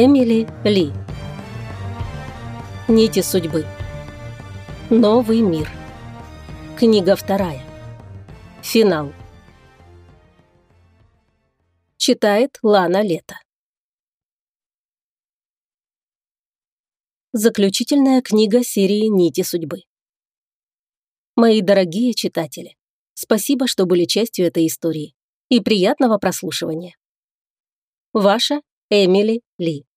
Эмили Ли. Нити судьбы. Новый мир. Книга вторая. Финал. Читает Лана Лето. Заключительная книга серии «Нити судьбы». Мои дорогие читатели, спасибо, что были частью этой истории. И приятного прослушивания. Ваша Эмили Ли.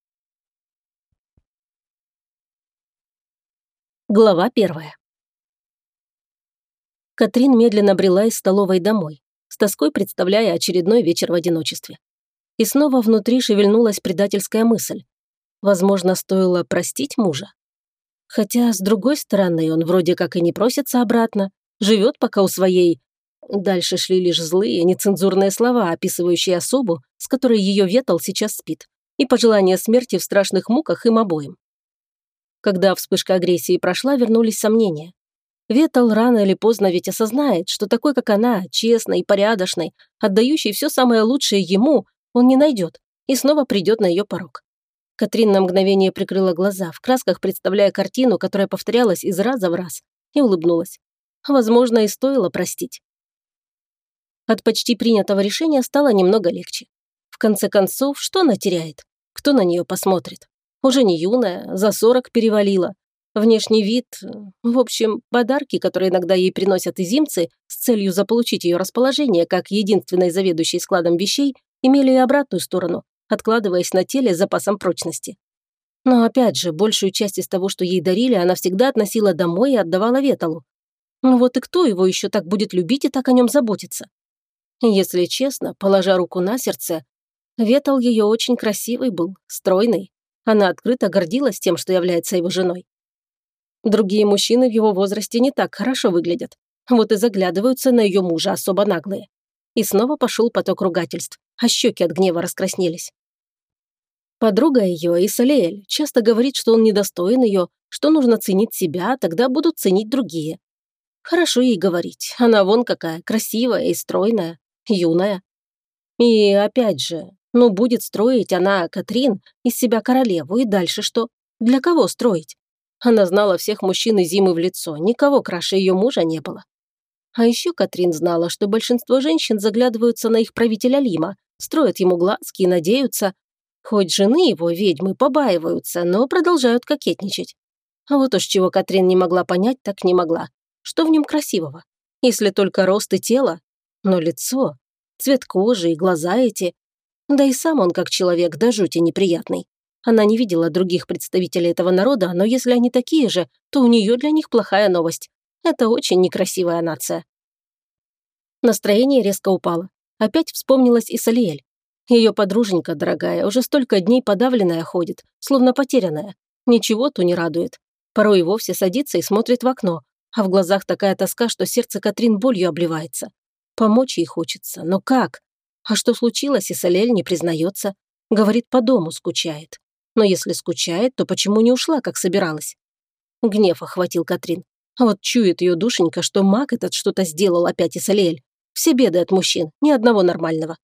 Глава первая. Катрин медленно брела из столовой домой, с тоской представляя очередной вечер в одиночестве. И снова внутри шевельнулась предательская мысль. Возможно, стоило простить мужа. Хотя, с другой стороны, он вроде как и не просится обратно, живет пока у своей Дальше шли лишь злые, нецензурные слова, описывающие особу, с которой ее ветал сейчас спит, и пожелания смерти в страшных муках им обоим. Когда вспышка агрессии прошла, вернулись сомнения. Ветал рано или поздно ведь осознает, что такой, как она, честный, порядочный, отдающий все самое лучшее ему, он не найдет и снова придет на ее порог. Катрин на мгновение прикрыла глаза, в красках представляя картину, которая повторялась из раза в раз, и улыбнулась. Возможно, и стоило простить. От почти принятого решения стало немного легче. В конце концов, что она теряет? Кто на нее посмотрит? Уже не юная, за сорок перевалила. Внешний вид, в общем, подарки, которые иногда ей приносят изимцы с целью заполучить ее расположение как единственной заведующей складом вещей, имели и обратную сторону, откладываясь на теле запасом прочности. Но опять же, большую часть из того, что ей дарили, она всегда относила домой и отдавала Веталу. Ну вот и кто его еще так будет любить и так о нем заботиться? Если честно, положа руку на сердце, Ветал ее очень красивый был, стройный. Она открыто гордилась тем, что является его женой. Другие мужчины в его возрасте не так хорошо выглядят. Вот и заглядываются на ее мужа особо наглые. И снова пошел поток ругательств, а щеки от гнева раскраснелись. Подруга ее, Исалиэль, часто говорит, что он недостоин ее, что нужно ценить себя, тогда будут ценить другие. Хорошо ей говорить, она вон какая, красивая и стройная юная. И опять же, ну будет строить она, Катрин, из себя королеву, и дальше что? Для кого строить? Она знала всех мужчин и зимы в лицо, никого краше ее мужа не было. А еще Катрин знала, что большинство женщин заглядываются на их правителя Лима, строят ему глазки и надеются. Хоть жены его, ведьмы, побаиваются, но продолжают кокетничать. А вот уж чего Катрин не могла понять, так не могла. Что в нем красивого? Если только рост и тело, но лицо, цвет кожи и глаза эти... Да и сам он как человек до жути неприятный. Она не видела других представителей этого народа, но если они такие же, то у нее для них плохая новость. Это очень некрасивая нация. Настроение резко упало. Опять вспомнилась и. Ее подруженька, дорогая, уже столько дней подавленная ходит, словно потерянная. Ничего-то не радует. Порой и вовсе садится и смотрит в окно, а в глазах такая тоска, что сердце Катрин болью обливается. Помочь ей хочется, но как? А что случилось, и Салель не признается? Говорит, по дому скучает. Но если скучает, то почему не ушла, как собиралась? Гнев охватил Катрин. А вот чует ее душенька, что маг этот что-то сделал опять и Салель. Все беды от мужчин, ни одного нормального.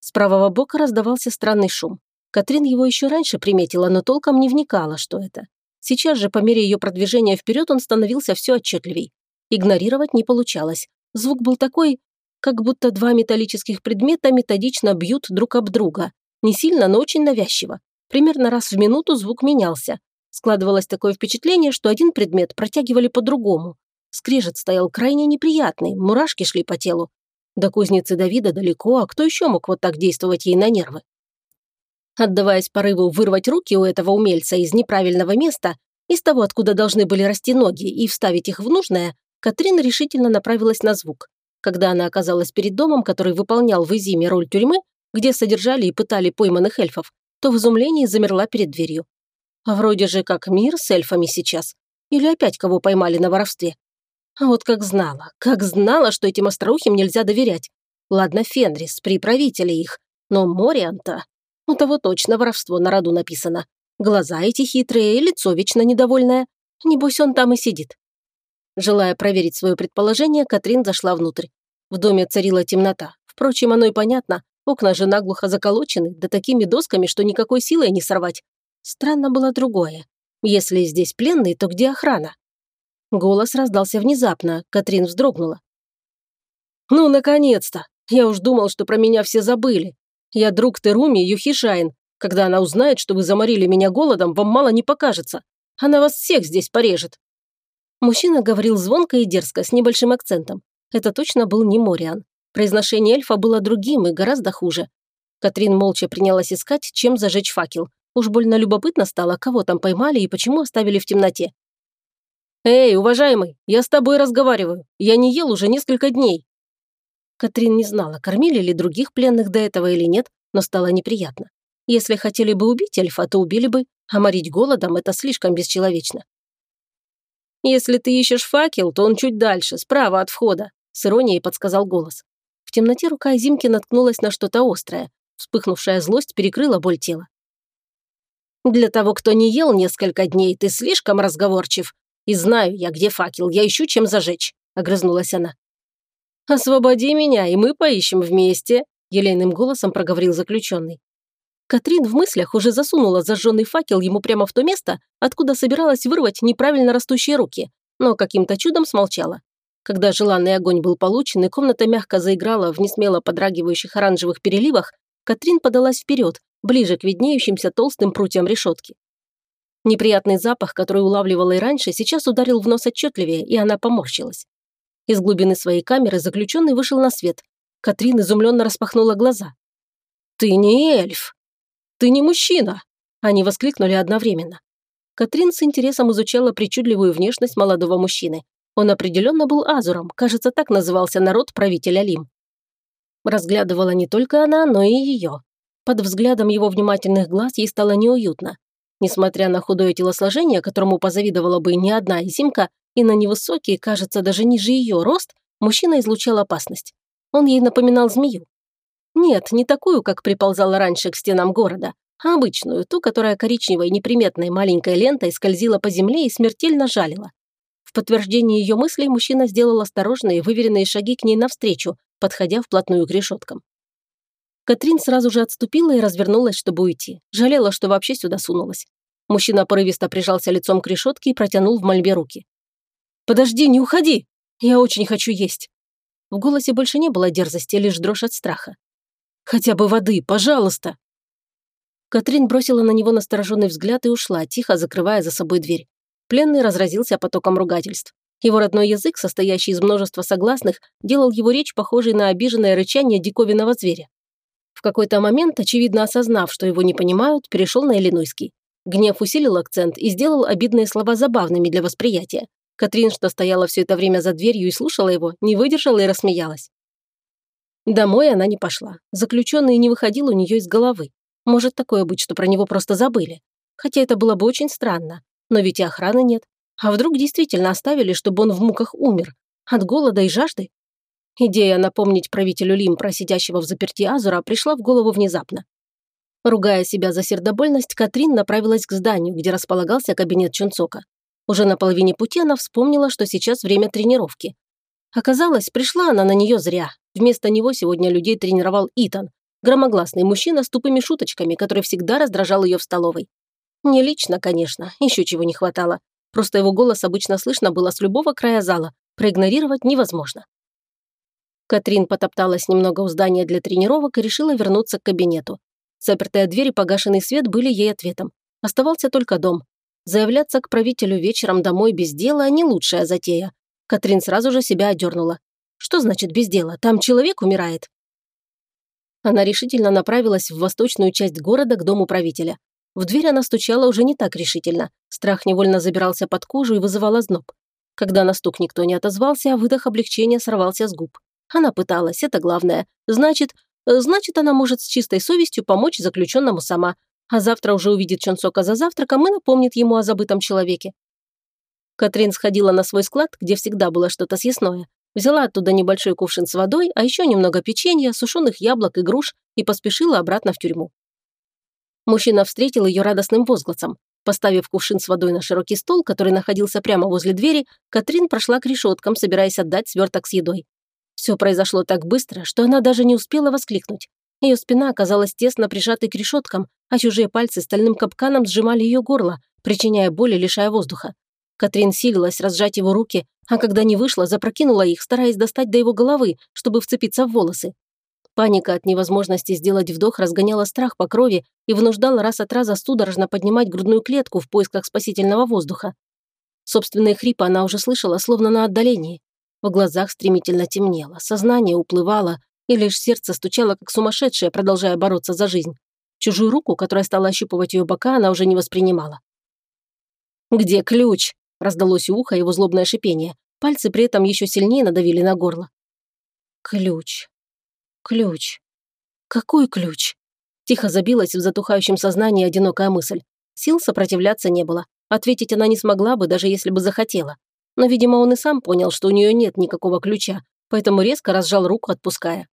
С правого бока раздавался странный шум. Катрин его еще раньше приметила, но толком не вникала, что это. Сейчас же, по мере ее продвижения вперед, он становился все отчетливей. Игнорировать не получалось. Звук был такой, как будто два металлических предмета методично бьют друг об друга. Не сильно, но очень навязчиво. Примерно раз в минуту звук менялся. Складывалось такое впечатление, что один предмет протягивали по-другому. Скрежет стоял крайне неприятный, мурашки шли по телу. До кузницы Давида далеко, а кто еще мог вот так действовать ей на нервы? Отдаваясь порыву вырвать руки у этого умельца из неправильного места, из того, откуда должны были расти ноги, и вставить их в нужное, Катрин решительно направилась на звук. Когда она оказалась перед домом, который выполнял в Изиме роль тюрьмы, где содержали и пытали пойманных эльфов, то в изумлении замерла перед дверью. А вроде же как мир с эльфами сейчас. Или опять кого поймали на воровстве. А вот как знала, как знала, что этим остроухим нельзя доверять. Ладно, Фенрис, при правителе их, но Морианта... У того точно воровство на роду написано. Глаза эти хитрые, лицо вечно недовольное. Небось, он там и сидит. Желая проверить свое предположение, Катрин зашла внутрь. В доме царила темнота. Впрочем, оно и понятно. Окна же наглухо заколочены, да такими досками, что никакой силой не сорвать. Странно было другое. Если здесь пленный, то где охрана? Голос раздался внезапно, Катрин вздрогнула. «Ну, наконец-то! Я уж думал, что про меня все забыли. Я друг Теруми Юхишайн. Когда она узнает, что вы заморили меня голодом, вам мало не покажется. Она вас всех здесь порежет». Мужчина говорил звонко и дерзко, с небольшим акцентом. Это точно был не Мориан. Произношение эльфа было другим и гораздо хуже. Катрин молча принялась искать, чем зажечь факел. Уж больно любопытно стало, кого там поймали и почему оставили в темноте. «Эй, уважаемый, я с тобой разговариваю. Я не ел уже несколько дней». Катрин не знала, кормили ли других пленных до этого или нет, но стало неприятно. Если хотели бы убить эльфа, то убили бы, а морить голодом – это слишком бесчеловечно. «Если ты ищешь факел, то он чуть дальше, справа от входа», – с иронией подсказал голос. В темноте рука Зимки наткнулась на что-то острое. Вспыхнувшая злость перекрыла боль тела. «Для того, кто не ел несколько дней, ты слишком разговорчив. И знаю я, где факел, я ищу, чем зажечь», – огрызнулась она. «Освободи меня, и мы поищем вместе», – елейным голосом проговорил заключенный. Катрин в мыслях уже засунула зажженный факел ему прямо в то место, откуда собиралась вырвать неправильно растущие руки, но каким-то чудом смолчала. Когда желанный огонь был получен и комната мягко заиграла в несмело подрагивающих оранжевых переливах, Катрин подалась вперед, ближе к виднеющимся толстым прутьям решетки. Неприятный запах, который улавливала и раньше, сейчас ударил в нос отчетливее, и она поморщилась. Из глубины своей камеры заключенный вышел на свет. Катрин изумленно распахнула глаза. «Ты не эльф! Ты не мужчина!» Они воскликнули одновременно. Катрин с интересом изучала причудливую внешность молодого мужчины. Он определенно был Азуром, кажется, так назывался народ правителя Лим. Разглядывала не только она, но и ее. Под взглядом его внимательных глаз ей стало неуютно. Несмотря на худое телосложение, которому позавидовала бы не одна изимка, и на невысокий, кажется, даже ниже ее рост, мужчина излучал опасность. Он ей напоминал змею. Нет, не такую, как приползала раньше к стенам города, а обычную, ту, которая коричневой неприметной маленькой лентой скользила по земле и смертельно жалила. В подтверждение ее мыслей мужчина сделал осторожные, выверенные шаги к ней навстречу, подходя вплотную к решеткам. Катрин сразу же отступила и развернулась, чтобы уйти. Жалела, что вообще сюда сунулась. Мужчина порывисто прижался лицом к решетке и протянул в мольбе руки. «Подожди, не уходи! Я очень хочу есть!» В голосе больше не было дерзости, лишь дрожь от страха. «Хотя бы воды, пожалуйста!» Катрин бросила на него настороженный взгляд и ушла, тихо закрывая за собой дверь. Пленный разразился потоком ругательств. Его родной язык, состоящий из множества согласных, делал его речь похожей на обиженное рычание диковинного зверя. В какой-то момент, очевидно осознав, что его не понимают, перешел на Иллинойский. Гнев усилил акцент и сделал обидные слова забавными для восприятия. Катрин, что стояла все это время за дверью и слушала его, не выдержала и рассмеялась. Домой она не пошла. Заключенный не выходил у нее из головы. Может такое быть, что про него просто забыли. Хотя это было бы очень странно. Но ведь и охраны нет. А вдруг действительно оставили, чтобы он в муках умер? От голода и жажды? Идея напомнить правителю Лим про сидящего в заперти Азура пришла в голову внезапно. Ругая себя за сердобольность, Катрин направилась к зданию, где располагался кабинет Чунцока. Уже на половине пути она вспомнила, что сейчас время тренировки. Оказалось, пришла она на нее зря. Вместо него сегодня людей тренировал Итан, громогласный мужчина с тупыми шуточками, который всегда раздражал ее в столовой. Не лично, конечно, еще чего не хватало. Просто его голос обычно слышно было с любого края зала, проигнорировать невозможно. Катрин потопталась немного у здания для тренировок и решила вернуться к кабинету. Запертая дверь и погашенный свет были ей ответом. Оставался только дом. Заявляться к правителю вечером домой без дела – не лучшая затея. Катрин сразу же себя одернула. Что значит без дела? Там человек умирает. Она решительно направилась в восточную часть города к дому правителя. В дверь она стучала уже не так решительно. Страх невольно забирался под кожу и вызывал озноб. Когда на стук никто не отозвался, выдох облегчения сорвался с губ. Она пыталась, это главное. Значит, Э, значит, она может с чистой совестью помочь заключенному сама, а завтра уже увидит Чонсока за завтраком и напомнит ему о забытом человеке. Катрин сходила на свой склад, где всегда было что-то съестное, взяла оттуда небольшой кувшин с водой, а еще немного печенья, сушеных яблок и груш и поспешила обратно в тюрьму. Мужчина встретил ее радостным возгласом. Поставив кувшин с водой на широкий стол, который находился прямо возле двери, Катрин прошла к решеткам, собираясь отдать сверток с едой. Все произошло так быстро, что она даже не успела воскликнуть. Ее спина оказалась тесно прижатой к решеткам, а чужие пальцы стальным капканом сжимали ее горло, причиняя боль и лишая воздуха. Катрин силилась разжать его руки, а когда не вышла, запрокинула их, стараясь достать до его головы, чтобы вцепиться в волосы. Паника от невозможности сделать вдох разгоняла страх по крови и вынуждала раз от раза судорожно поднимать грудную клетку в поисках спасительного воздуха. Собственные хрипы она уже слышала, словно на отдалении. В глазах стремительно темнело, сознание уплывало, и лишь сердце стучало, как сумасшедшее, продолжая бороться за жизнь. Чужую руку, которая стала ощупывать ее бока, она уже не воспринимала. «Где ключ?» – раздалось у уха его злобное шипение. Пальцы при этом еще сильнее надавили на горло. «Ключ. Ключ. Какой ключ?» Тихо забилась в затухающем сознании одинокая мысль. Сил сопротивляться не было. Ответить она не смогла бы, даже если бы захотела. Но, видимо, он и сам понял, что у нее нет никакого ключа, поэтому резко разжал руку, отпуская.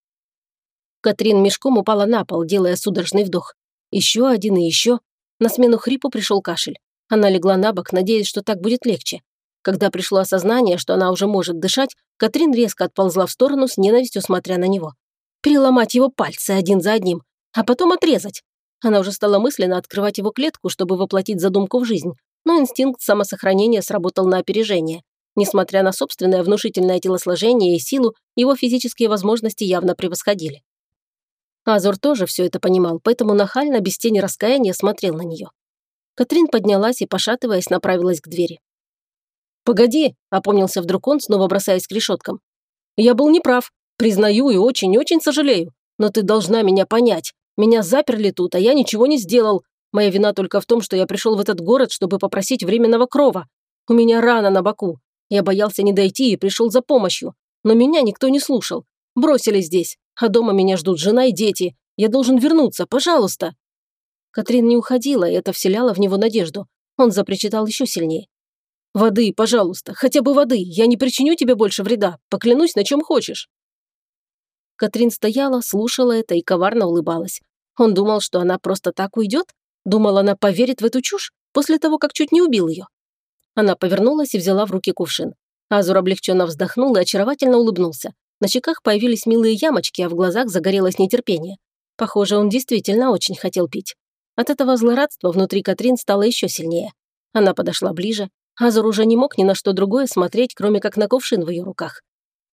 Катрин мешком упала на пол, делая судорожный вдох. Еще один и еще. На смену хрипу пришел кашель. Она легла на бок, надеясь, что так будет легче. Когда пришло осознание, что она уже может дышать, Катрин резко отползла в сторону с ненавистью, смотря на него. Переломать его пальцы один за одним, а потом отрезать. Она уже стала мысленно открывать его клетку, чтобы воплотить задумку в жизнь, но инстинкт самосохранения сработал на опережение. Несмотря на собственное внушительное телосложение и силу, его физические возможности явно превосходили. Азур тоже все это понимал, поэтому нахально, без тени раскаяния, смотрел на нее. Катрин поднялась и, пошатываясь, направилась к двери. «Погоди», — опомнился вдруг он, снова бросаясь к решеткам. «Я был неправ. Признаю и очень-очень сожалею. Но ты должна меня понять. Меня заперли тут, а я ничего не сделал. Моя вина только в том, что я пришел в этот город, чтобы попросить временного крова. У меня рана на боку. Я боялся не дойти и пришел за помощью. Но меня никто не слушал. Бросили здесь. А дома меня ждут жена и дети. Я должен вернуться, пожалуйста». Катрин не уходила, и это вселяло в него надежду. Он запричитал еще сильнее. «Воды, пожалуйста, хотя бы воды. Я не причиню тебе больше вреда. Поклянусь, на чем хочешь». Катрин стояла, слушала это и коварно улыбалась. Он думал, что она просто так уйдет? Думал, она поверит в эту чушь после того, как чуть не убил ее. Она повернулась и взяла в руки кувшин. Азур облегченно вздохнул и очаровательно улыбнулся. На щеках появились милые ямочки, а в глазах загорелось нетерпение. Похоже, он действительно очень хотел пить. От этого злорадства внутри Катрин стало еще сильнее. Она подошла ближе. Азур уже не мог ни на что другое смотреть, кроме как на кувшин в ее руках.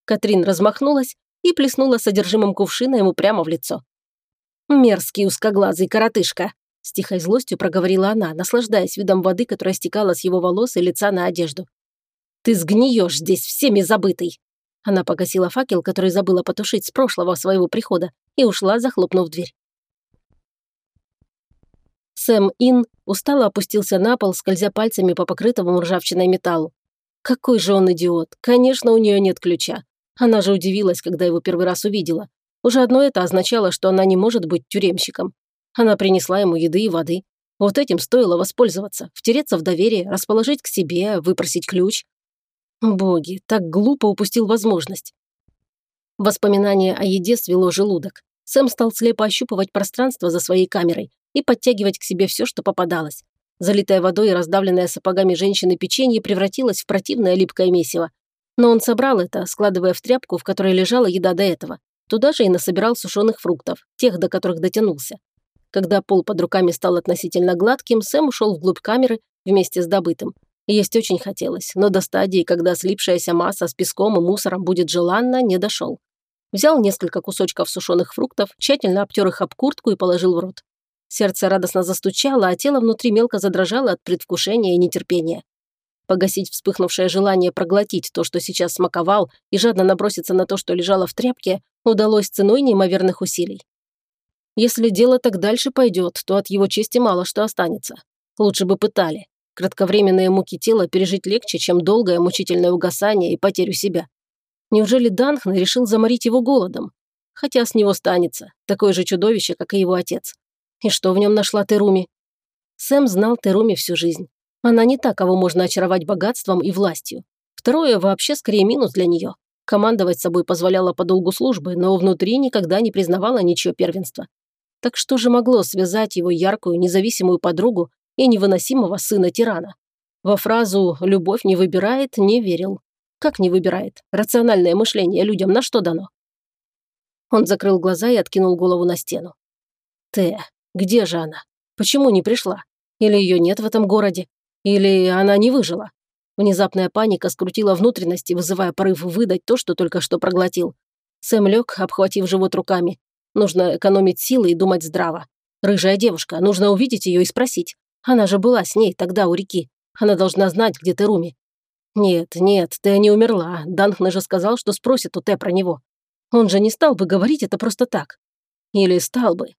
Катрин размахнулась и плеснула содержимым кувшина ему прямо в лицо. «Мерзкий узкоглазый коротышка!» С тихой злостью проговорила она, наслаждаясь видом воды, которая стекала с его волос и лица на одежду. «Ты сгниешь здесь всеми забытый!» Она погасила факел, который забыла потушить с прошлого своего прихода, и ушла, захлопнув дверь. Сэм Ин устало опустился на пол, скользя пальцами по покрытому ржавчиной металлу. Какой же он идиот! Конечно, у нее нет ключа. Она же удивилась, когда его первый раз увидела. Уже одно это означало, что она не может быть тюремщиком. Она принесла ему еды и воды. Вот этим стоило воспользоваться, втереться в доверие, расположить к себе, выпросить ключ. Боги, так глупо упустил возможность. Воспоминание о еде свело желудок. Сэм стал слепо ощупывать пространство за своей камерой и подтягивать к себе все, что попадалось. Залитая водой и раздавленная сапогами женщины печенье превратилось в противное липкое месиво. Но он собрал это, складывая в тряпку, в которой лежала еда до этого. Туда же и насобирал сушеных фруктов, тех, до которых дотянулся. Когда пол под руками стал относительно гладким, Сэм ушел вглубь камеры вместе с добытым. Есть очень хотелось, но до стадии, когда слипшаяся масса с песком и мусором будет желанна, не дошел. Взял несколько кусочков сушеных фруктов, тщательно обтер их об куртку и положил в рот. Сердце радостно застучало, а тело внутри мелко задрожало от предвкушения и нетерпения. Погасить вспыхнувшее желание проглотить то, что сейчас смаковал, и жадно наброситься на то, что лежало в тряпке, удалось ценой неимоверных усилий. Если дело так дальше пойдет, то от его чести мало что останется. Лучше бы пытали. Кратковременные муки тела пережить легче, чем долгое мучительное угасание и потерю себя. Неужели Данхн решил заморить его голодом? Хотя с него станется, такое же чудовище, как и его отец. И что в нем нашла Теруми? Сэм знал Теруми всю жизнь. Она не та, кого можно очаровать богатством и властью. Второе вообще скорее минус для нее. Командовать собой позволяла по долгу службы, но внутри никогда не признавала ничего первенства. Так что же могло связать его яркую, независимую подругу и невыносимого сына тирана? Во фразу «любовь не выбирает» не верил. Как не выбирает? Рациональное мышление людям на что дано? Он закрыл глаза и откинул голову на стену. Т, где же она? Почему не пришла? Или ее нет в этом городе? Или она не выжила? Внезапная паника скрутила внутренности, вызывая порыв выдать то, что только что проглотил. Сэм лег, обхватив живот руками. Нужно экономить силы и думать здраво. Рыжая девушка, нужно увидеть ее и спросить. Она же была с ней тогда у реки. Она должна знать, где ты, Руми. Нет, нет, ты не умерла. Данхна же сказал, что спросит у Т про него. Он же не стал бы говорить это просто так. Или стал бы.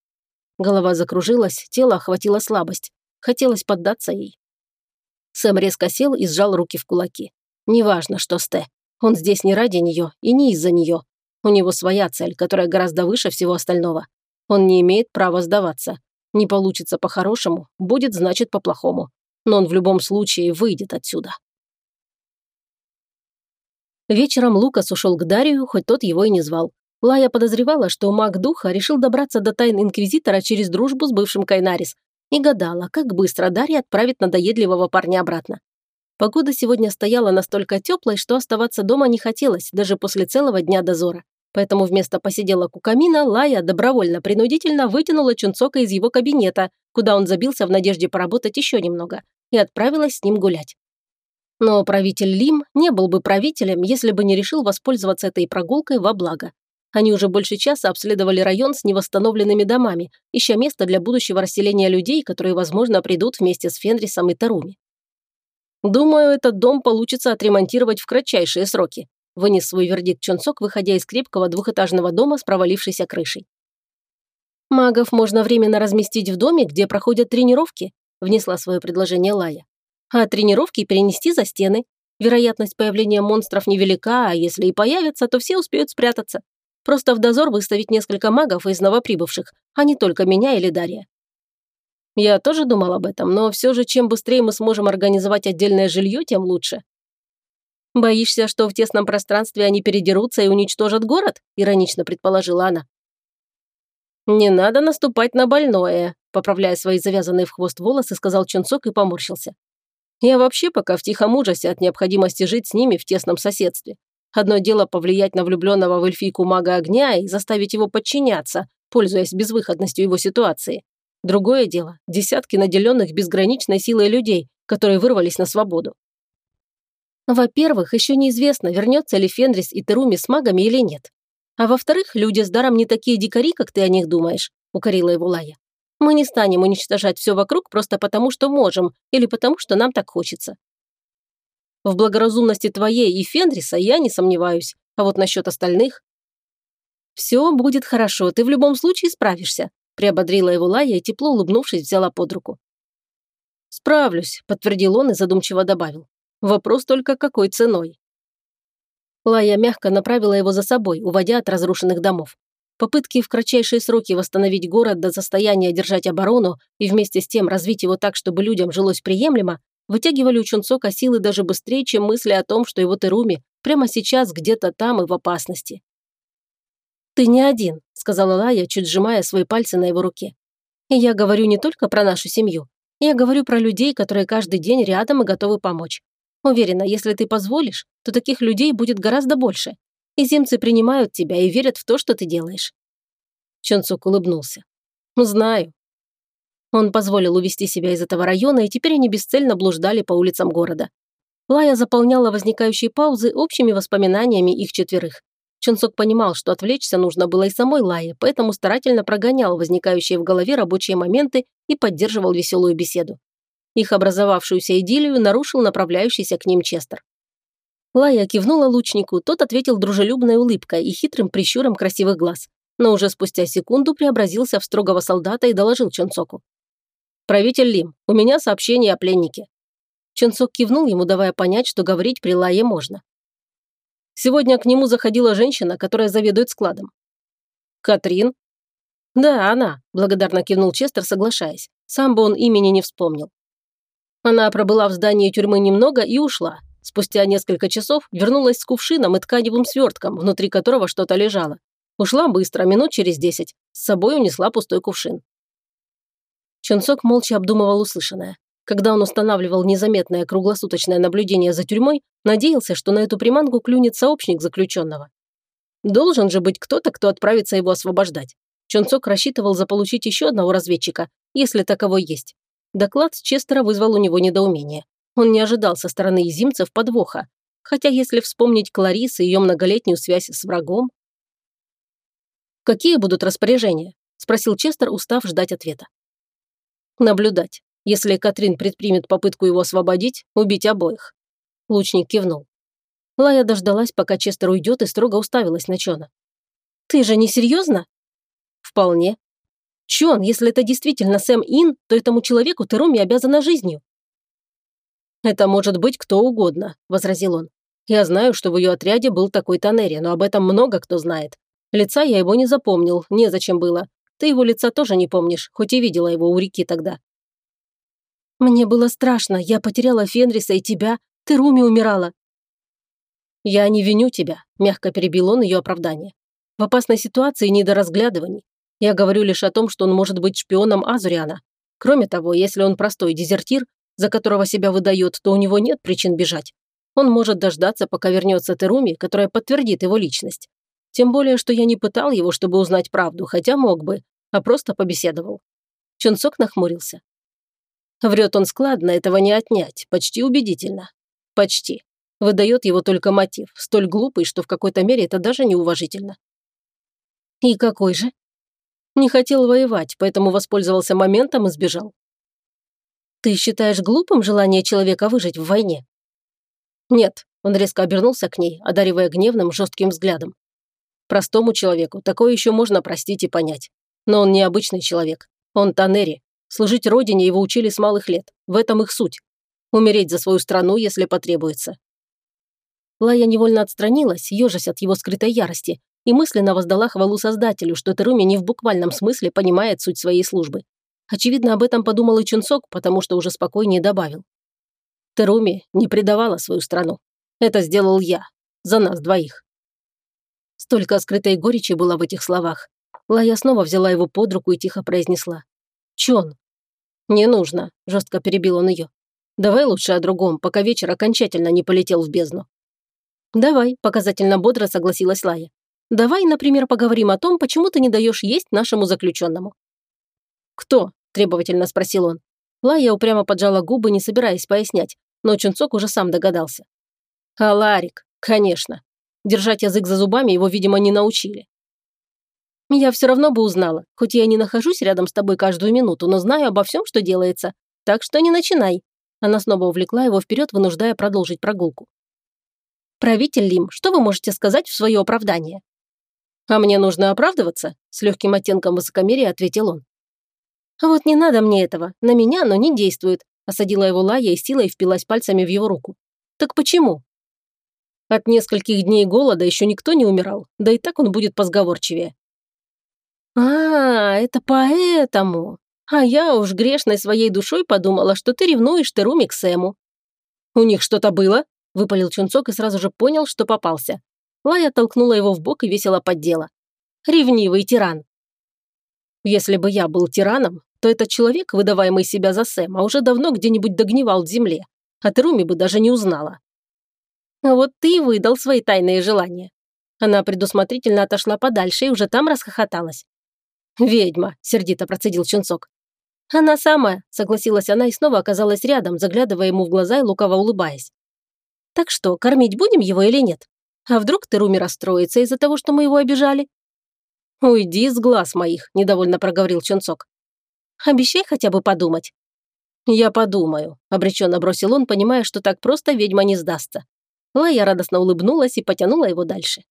Голова закружилась, тело охватило слабость. Хотелось поддаться ей. Сэм резко сел и сжал руки в кулаки. Неважно, что с Т. Он здесь не ради нее и не из-за нее. У него своя цель, которая гораздо выше всего остального. Он не имеет права сдаваться. Не получится по-хорошему, будет значит по-плохому. Но он в любом случае выйдет отсюда. Вечером Лукас ушел к Дарию, хоть тот его и не звал. Лая подозревала, что маг духа решил добраться до тайн Инквизитора через дружбу с бывшим Кайнарис и гадала, как быстро Дарья отправит надоедливого парня обратно. Погода сегодня стояла настолько теплой, что оставаться дома не хотелось, даже после целого дня дозора. Поэтому вместо посиделок у камина Лая добровольно-принудительно вытянула Чунцока из его кабинета, куда он забился в надежде поработать еще немного, и отправилась с ним гулять. Но правитель Лим не был бы правителем, если бы не решил воспользоваться этой прогулкой во благо. Они уже больше часа обследовали район с невосстановленными домами, ища место для будущего расселения людей, которые, возможно, придут вместе с Фенрисом и Таруми. «Думаю, этот дом получится отремонтировать в кратчайшие сроки», вынес свой вердикт Чонсок, выходя из крепкого двухэтажного дома с провалившейся крышей. «Магов можно временно разместить в доме, где проходят тренировки», внесла свое предложение Лая. «А тренировки перенести за стены. Вероятность появления монстров невелика, а если и появятся, то все успеют спрятаться. Просто в дозор выставить несколько магов из новоприбывших, а не только меня или Дарья. Я тоже думал об этом, но все же чем быстрее мы сможем организовать отдельное жилье, тем лучше. «Боишься, что в тесном пространстве они передерутся и уничтожат город?» – иронично предположила она. «Не надо наступать на больное», – поправляя свои завязанные в хвост волосы, сказал Чунцок и поморщился. «Я вообще пока в тихом ужасе от необходимости жить с ними в тесном соседстве. Одно дело повлиять на влюбленного в эльфийку мага огня и заставить его подчиняться, пользуясь безвыходностью его ситуации. Другое дело – десятки наделенных безграничной силой людей, которые вырвались на свободу. Во-первых, еще неизвестно, вернется ли Фенрис и Теруми с магами или нет. А во-вторых, люди с даром не такие дикари, как ты о них думаешь, укорила его Лая. Мы не станем уничтожать все вокруг просто потому, что можем, или потому, что нам так хочется. В благоразумности твоей и Фенриса я не сомневаюсь, а вот насчет остальных... «Все будет хорошо, ты в любом случае справишься», приободрила его Лая и тепло улыбнувшись взяла под руку. «Справлюсь», – подтвердил он и задумчиво добавил. Вопрос только какой ценой. Лая мягко направила его за собой, уводя от разрушенных домов. Попытки в кратчайшие сроки восстановить город до состояния держать оборону и вместе с тем развить его так, чтобы людям жилось приемлемо, вытягивали у Чунцока силы даже быстрее, чем мысли о том, что его Теруми прямо сейчас где-то там и в опасности. «Ты не один», – сказала Лая, чуть сжимая свои пальцы на его руке. «И я говорю не только про нашу семью. Я говорю про людей, которые каждый день рядом и готовы помочь. Уверена, если ты позволишь, то таких людей будет гораздо больше. И зимцы принимают тебя и верят в то, что ты делаешь». Чонцук улыбнулся. «Знаю». Он позволил увести себя из этого района, и теперь они бесцельно блуждали по улицам города. Лая заполняла возникающие паузы общими воспоминаниями их четверых. Чонсок понимал, что отвлечься нужно было и самой Лае, поэтому старательно прогонял возникающие в голове рабочие моменты и поддерживал веселую беседу. Их образовавшуюся идиллию нарушил направляющийся к ним Честер. Лая кивнула лучнику, тот ответил дружелюбной улыбкой и хитрым прищуром красивых глаз, но уже спустя секунду преобразился в строгого солдата и доложил Чонцоку. «Правитель Лим, у меня сообщение о пленнике». Чонцок кивнул ему, давая понять, что говорить при Лае можно. Сегодня к нему заходила женщина, которая заведует складом. «Катрин?» «Да, она», – благодарно кивнул Честер, соглашаясь. Сам бы он имени не вспомнил. Она пробыла в здании тюрьмы немного и ушла. Спустя несколько часов вернулась с кувшином и тканевым свертком, внутри которого что-то лежало. Ушла быстро, минут через десять. С собой унесла пустой кувшин. Чонсок молча обдумывал услышанное. Когда он устанавливал незаметное круглосуточное наблюдение за тюрьмой, надеялся, что на эту приманку клюнет сообщник заключенного. Должен же быть кто-то, кто отправится его освобождать. Чонцок рассчитывал заполучить еще одного разведчика, если таковой есть. Доклад Честера вызвал у него недоумение. Он не ожидал со стороны изимцев подвоха. Хотя если вспомнить Кларис и ее многолетнюю связь с врагом... «Какие будут распоряжения?» – спросил Честер, устав ждать ответа. «Наблюдать. Если Катрин предпримет попытку его освободить, убить обоих». Лучник кивнул. Лая дождалась, пока Честер уйдет, и строго уставилась на Чона. «Ты же не серьезно?» «Вполне. Чон, если это действительно Сэм Ин, то этому человеку Теруми обязана жизнью». «Это может быть кто угодно», – возразил он. «Я знаю, что в ее отряде был такой Танери, но об этом много кто знает. Лица я его не запомнил, незачем было. Ты его лица тоже не помнишь, хоть и видела его у реки тогда». «Мне было страшно, я потеряла Фенриса и тебя, Теруми умирала. «Я не виню тебя», – мягко перебил он ее оправдание. «В опасной ситуации не до разглядываний. Я говорю лишь о том, что он может быть шпионом Азуриана. Кроме того, если он простой дезертир, за которого себя выдает, то у него нет причин бежать. Он может дождаться, пока вернется Теруми, которая подтвердит его личность. Тем более, что я не пытал его, чтобы узнать правду, хотя мог бы, а просто побеседовал». Чунцок нахмурился. Врет он складно, этого не отнять, почти убедительно. Почти. Выдает его только мотив, столь глупый, что в какой-то мере это даже неуважительно. И какой же? Не хотел воевать, поэтому воспользовался моментом и сбежал. Ты считаешь глупым желание человека выжить в войне? Нет, он резко обернулся к ней, одаривая гневным, жестким взглядом. Простому человеку такое еще можно простить и понять. Но он не обычный человек. Он Танери. Служить родине его учили с малых лет. В этом их суть. Умереть за свою страну, если потребуется. Лая невольно отстранилась, ежась от его скрытой ярости, и мысленно воздала хвалу Создателю, что Теруми не в буквальном смысле понимает суть своей службы. Очевидно, об этом подумал и Чунцок, потому что уже спокойнее добавил. Теруми не предавала свою страну. Это сделал я. За нас двоих. Столько скрытой горечи было в этих словах. Лая снова взяла его под руку и тихо произнесла. «Чон». «Не нужно», – жестко перебил он ее. «Давай лучше о другом, пока вечер окончательно не полетел в бездну». «Давай», – показательно бодро согласилась Лая. «Давай, например, поговорим о том, почему ты не даешь есть нашему заключенному». «Кто?» – требовательно спросил он. Лая упрямо поджала губы, не собираясь пояснять, но Чунцок уже сам догадался. «Аларик, конечно. Держать язык за зубами его, видимо, не научили. Я все равно бы узнала, хоть я не нахожусь рядом с тобой каждую минуту, но знаю обо всем, что делается. Так что не начинай». Она снова увлекла его вперед, вынуждая продолжить прогулку. «Правитель Лим, что вы можете сказать в свое оправдание?» «А мне нужно оправдываться?» – с легким оттенком высокомерия ответил он. «Вот не надо мне этого. На меня оно не действует», – осадила его Лая и силой впилась пальцами в его руку. «Так почему?» От нескольких дней голода еще никто не умирал, да и так он будет позговорчивее. «А, это поэтому. А я уж грешной своей душой подумала, что ты ревнуешь Теруми к Сэму». «У них что-то было?» – выпалил Чунцок и сразу же понял, что попался. Лая толкнула его в бок и весело поддела. «Ревнивый тиран!» «Если бы я был тираном, то этот человек, выдаваемый себя за Сэма, уже давно где-нибудь догнивал в земле, а Теруми бы даже не узнала». «А вот ты и выдал свои тайные желания». Она предусмотрительно отошла подальше и уже там расхохоталась. «Ведьма», – сердито процедил Чунцок. «Она самая», – согласилась она и снова оказалась рядом, заглядывая ему в глаза и лукаво улыбаясь. Так что, кормить будем его или нет? А вдруг Теруми расстроится из-за того, что мы его обижали?» «Уйди с глаз моих», – недовольно проговорил Чонцок. «Обещай хотя бы подумать». «Я подумаю», – обреченно бросил он, понимая, что так просто ведьма не сдастся. Лая радостно улыбнулась и потянула его дальше.